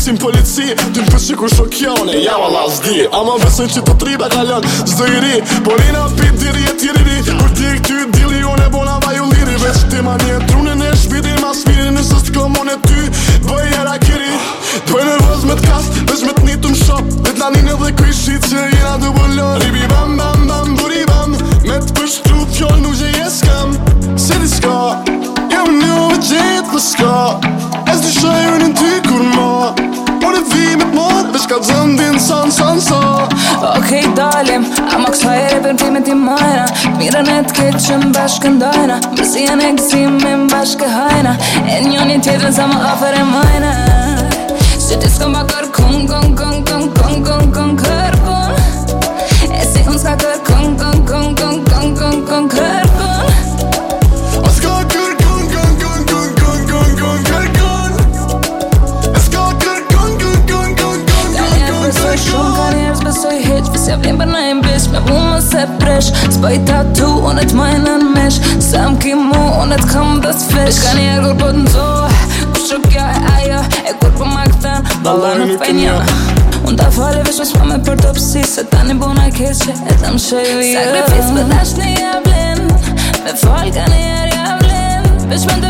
Sim polici, ti pëshi ku shokja Ja ma las di, ama besoj që të tri bakalon Zdo i ri, por i na pit diri e tiri ri Kur ti e këty dili, unë e bona vaju liri Veç ti ma një tru ka zëndin son son son Ok dalim, ama kësa ere për timet i majna Mirën e të këtë që më bashkë ndajna Më si janë e gëzim me më bashkë hajna E njën i tjetërën sa më afer e majna Si të s'kom bashkë bitch Vës jam një bërna i mbish Me bu më se presh Zbaj ta tu, unë të majnë në nëmesh Se më ki mu, unë të kam dhe së fesh Ka një e kur po të ndohë Ku kja e ajo E kur po ma këtan Bala në të një Unë ta fare vishë më shpa me për të pësi Se ta një buna keqe E të më shëju jë Sakrifis për dash një javlin Me falë ka një jë jablin Vishë më të